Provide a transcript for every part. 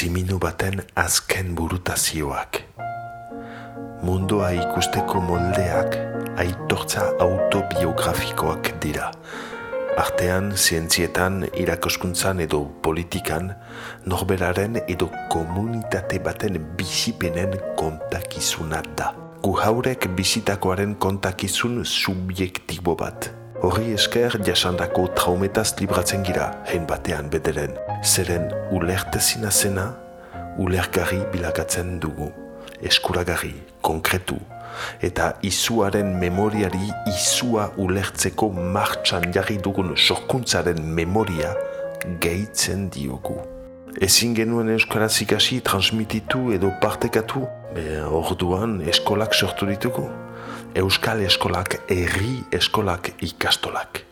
ziminu baten azken burutazioak. Mundua ikusteko moldeak aitortza autobiografikoak dira. Artean, zientzietan, irakoskuntzan edo politikan, norberaren edo komunitate baten bizipenen kontakizuna da. Gu haurek bizitakoaren kontakizun subjektibo bat. Horri esker jasandako traumetaz libratzen gira, hein batean bederen. Zeren ulertezina zena, ulergarri bilakatzen dugu. Eskuragarri, konkretu. Eta izuaren memoriari izua ulertzeko martxan jarri dugun sorkuntzaren memoria gehitzen diogu. Ezin genuen euskaraz ikasi transmititu edo partekatu, be orduan eskolak sortu ditugu. Euskal Eskolak, Herri Eskolak ikastolak.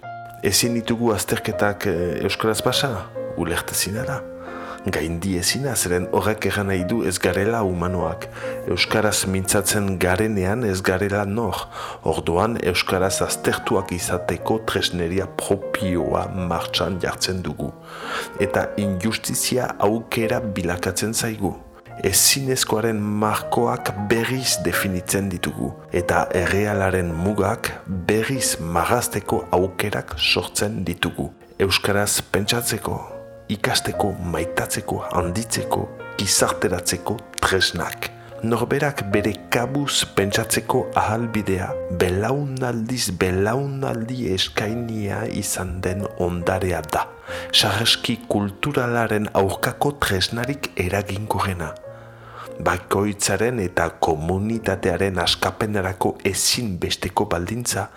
Ezin ditugu azterketak eh, Euskaraz pasa, ulertezina da. Gaindi ezina, zeren horrek egan nahi du ez garela humanoak. Euskaraz mintzatzen garenean ez garela nor. Orduan Euskaraz aztertuak izateko tresneria propioa martxan jartzen dugu. Eta injustizia aukera bilakatzen zaigu ezinezkoaren markoak berriz definitzen ditugu eta errealaren mugak berriz magazteko aukerak sortzen ditugu. Euskaraz pentsatzeko, ikasteko, maitatzeko, handitzeko, gizarteratzeko tresnak. Norberak bere kabuz pentsatzeko ahalbidea belaunaldiz belaunaldi eskainia izan den ondarea da. Sarreski kulturalaren aurkako tresnarik eraginkorrena bakoitzaren eta komunitatearen askapenerako ezin besteko baldintza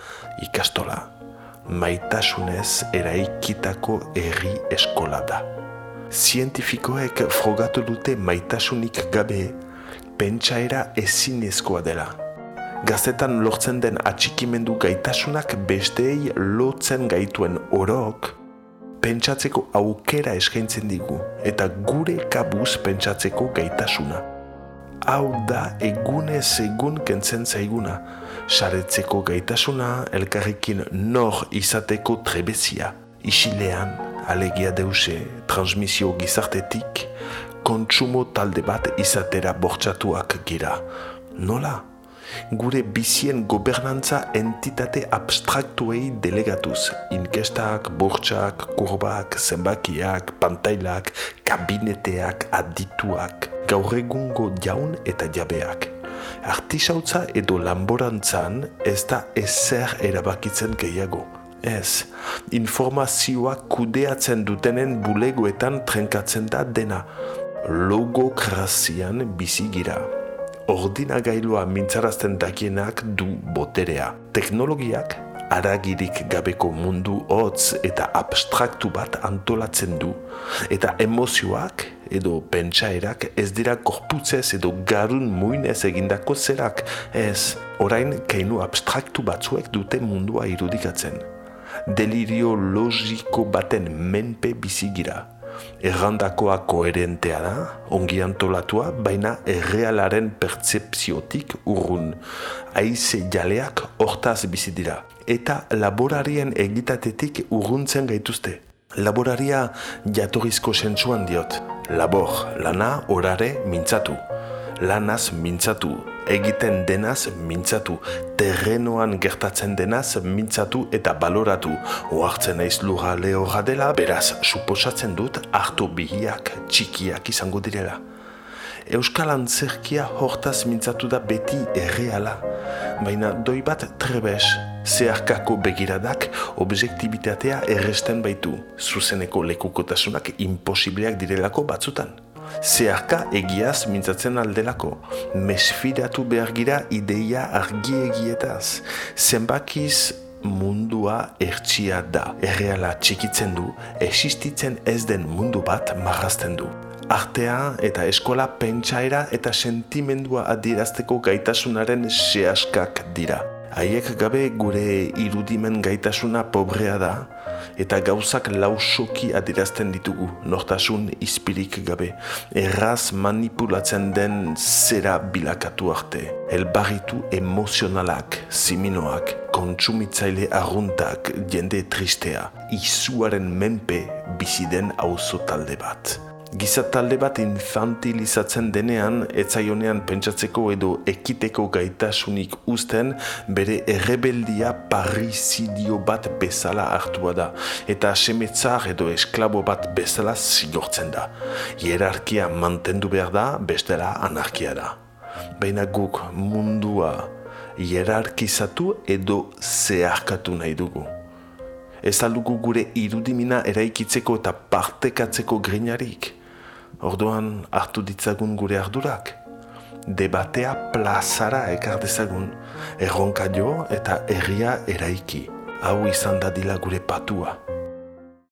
ikastola. Maitasunez eraikitako herri eskola da. Zientifikoek frogatu dute maitasunik gabe pentsaera ezin ezkoa dela. Gazetan lortzen den atxikimendu gaitasunak besteei lotzen gaituen orok, pentsatzeko aukera eskaintzen digu eta gure kabuz pentsatzeko gaitasuna hau da egunez egun kentzen zaiguna. Saretzeko gaitasuna, elkarrekin nor izateko trebezia. Isilean, alegia deuse, transmisio gizartetik, kontsumo talde bat izatera bortxatuak gira. Nola? Gure bizien gobernantza entitate abstraktuei delegatuz. Inkestak, bortxak, kurbak, zenbakiak, pantailak, kabineteak, adituak gaur egungo jaun eta jabeak. Artisautza edo lanborantzan ez da ezer erabakitzen gehiago. Ez, informazioa kudeatzen dutenen bulegoetan trenkatzen da dena. Logokrazian bizi gira. Ordinagailua mintzarazten dakienak du boterea. Teknologiak aragirik gabeko mundu hotz eta abstraktu bat antolatzen du. Eta emozioak edo pentsaerak ez dira korputzez edo garun muinez egindako zerak. Ez, orain keinu abstraktu batzuek dute mundua irudikatzen. Delirio logiko baten menpe bizigira. Errandakoa koherentea da, ongi antolatua, baina errealaren pertsepziotik urrun. Aize jaleak hortaz bizi dira eta laborarien egitatetik urruntzen gaituzte. Laboraria jatorrizko sentzuan diot. Labor, lana, orare, mintzatu. Lanaz mintzatu, egiten denaz mintzatu, terrenoan gertatzen denaz mintzatu eta baloratu. Oartzen naiz lura lehorra dela, beraz, suposatzen dut hartu bihiak, txikiak izango direla. Euskal Antzerkia hortaz mintzatu da beti erreala, baina doi bat trebes, zeharkako begiradak objektibitatea erresten baitu, zuzeneko lekukotasunak imposibleak direlako batzutan. Zeharka egiaz mintzatzen aldelako, mesfidatu behar gira ideia argiegietaz, zenbakiz mundua ertsia da, erreala txikitzen du, existitzen ez den mundu bat marrazten du. Artea eta eskola pentsaera eta sentimendua adierazteko gaitasunaren sehaskak dira. Haiek gabe gure irudimen gaitasuna pobrea da eta gauzak lausoki adierazten ditugu, nortasun izpirik gabe. Erraz manipulatzen den zera bilakatu arte. Elbarritu emozionalak, ziminoak, kontsumitzaile arruntak, jende tristea, izuaren menpe biziden auzo talde bat Gizatalde bat infantilizatzen denean, etzaionean pentsatzeko edo ekiteko gaitasunik uzten, bere errebeldia parrizidio bat bezala hartua da, eta semetzar edo esklabo bat bezala zigortzen da. Hierarkia mantendu behar da, bestela anarkia da. Baina guk mundua hierarkizatu edo zeharkatu nahi dugu. Ez aldugu gure irudimina eraikitzeko eta partekatzeko grinarik. Orduan hartu ditzagun gure ardurak. Debatea plazara ekar dezagun, erronka jo eta erria eraiki. Hau izan dadila gure patua.